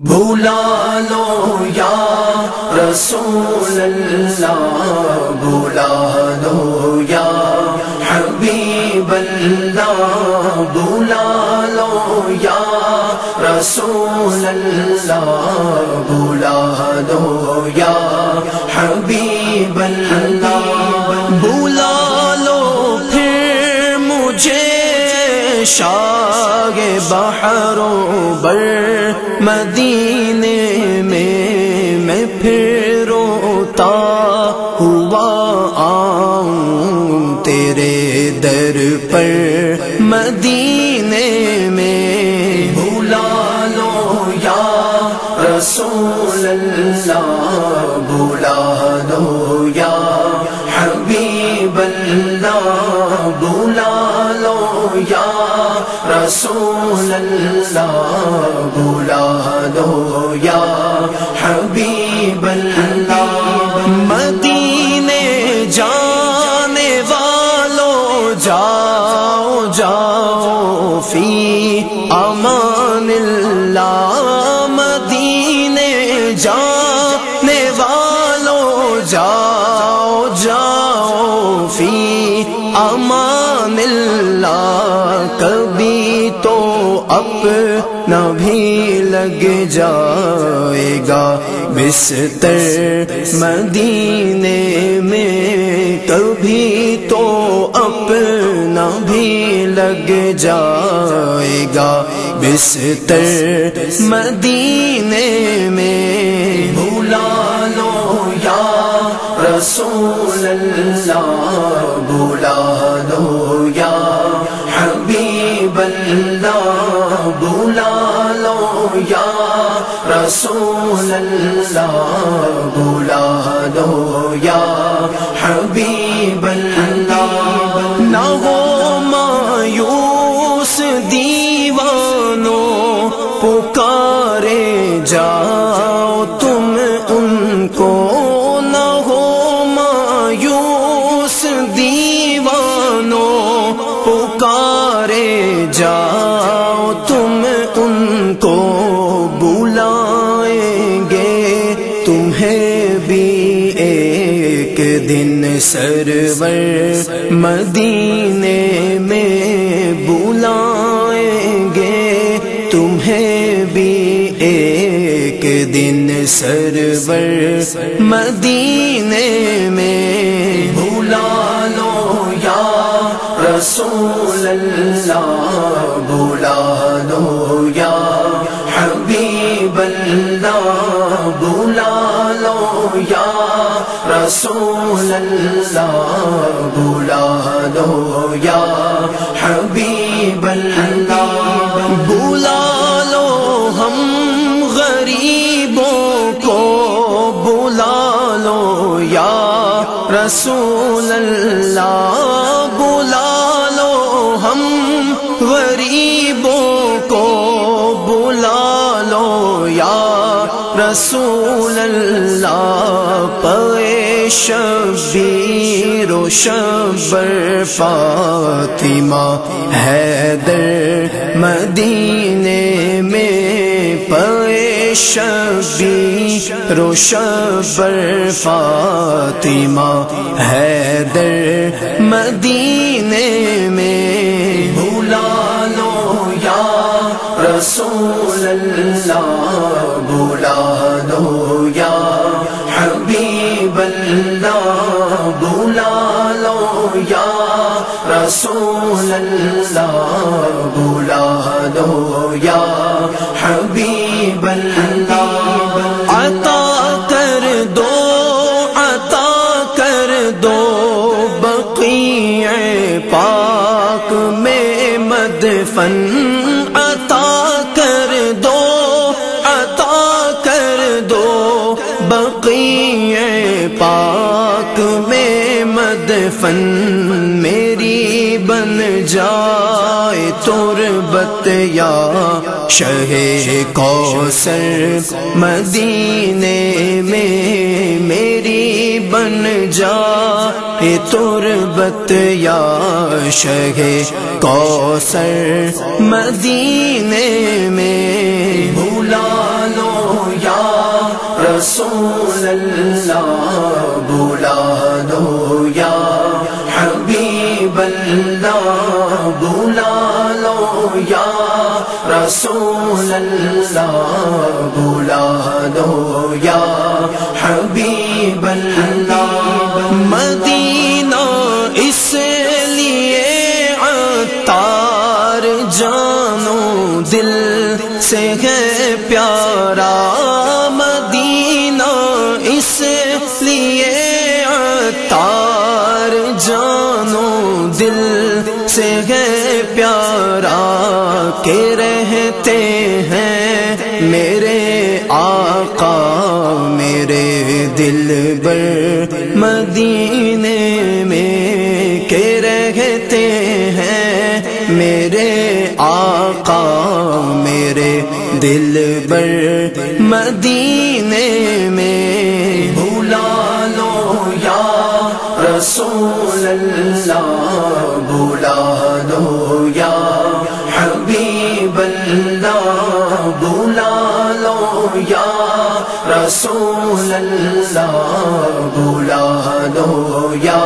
بھولا لو یا رسول اللہ، بھولا لو یا حبیب اللہ، بھولا لو یا رسول اللہ، بھولا لو یا شاگ بحروں بر مدینے میں میں پھر روتا ہوا آؤں تیرے در پر مدینے میں بھولا لو یا رسول اللہ، بھولا لو یا رسول اللہ بھولا لو یا حبیب اللہ۔ مدینے جانے والو جاؤ جاؤ فی امان اللہ۔ مدینے جانے والو جاؤ جاؤ فی امان اللہ۔ کبھی تو اپنا بھی لگ جائے گا۔ بستر مدینے میں کبھی تو اپنا بھی لگ جائے گا۔ بستر مدینے میں بھولا لو یا رسول اللہ، بھولا لو یا یا رسول اللہ بلا دو یا حبیب اللہ نہ ہو مایوس دیوانو پکارے جاؤ تو سرور مدینے میں بلائیں گے۔ تمہیں بھی ایک دن سرور مدینے میں بلا لو یا رسول یا رسول اللہ بلا لو یا حبیب اللہ بلا لو ہم غریبوں کو، بلا لو یا رسول اللہ رسول اللہ پے شبیر و شبر فاطمہ حیدر مدینے میں پے شبیر و شبر فاطمہ حیدر مدینے میں بھولا لو یا رسول اللہ۔ اللہ بھولا لو یا رسول اللہ بھولا لو یا حبیب اللہ۔ عطا کر دو، عطا کر دو بقیع پاک میں مدفن۔ پاک میں مدفن میری بن جائے تربت یا شہ کوثر مدینے میں میری بن جائے تربت یا شہ کوثر مدینے میں بھولا لو یا رسول اللہ بلا یا حبیب اللہ بلا لو یا رسول اللہ بلا دو یا حبیب اللہ مدینہ اس لیے عطار جانو دل سے ہے پیارا سے ہے پیارا کے رہتے ہیں میرے آقا، میرے دل بر مدینے میں کے رہتے ہیں میرے آقا، میرے دل بر مدینے میں بھولا لو یا رسول اللہ۔ بھولا لو یا حبیب اللہ بلا لو یا رسول اللہ بلا لو یا حبیب اللہ